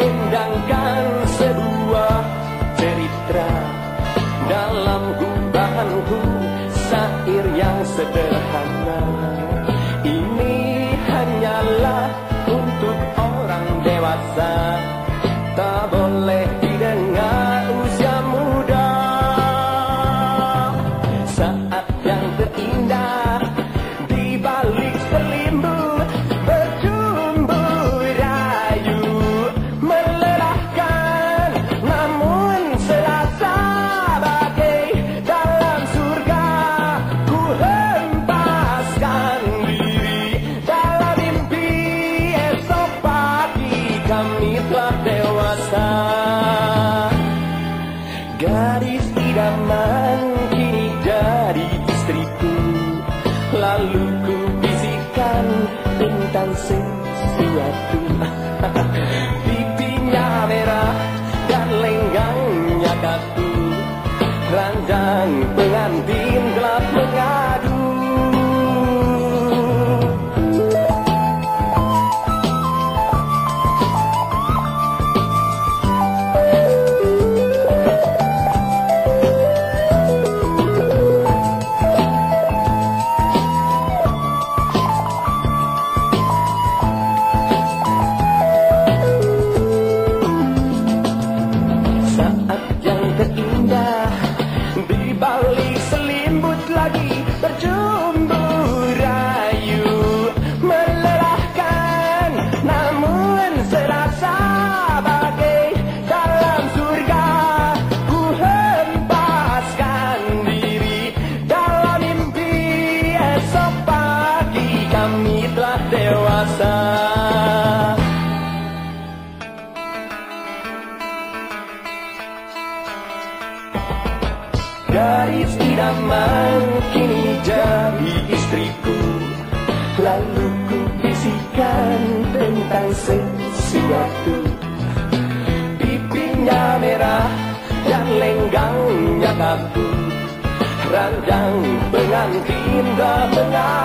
dendangkan sebuah cerita dalam gubahanku syair yang sederhana kami telah dewasa. Gadis idaman kini jadi istriku. Lalu ku bisikan tentang sesuatu aquí. Gadis idaman kini jadi istriku. Lalu ku bisikan tentang sesuatu. Pipinya merah dan lenggangnya kaku Ranjang pengantin dah mengadu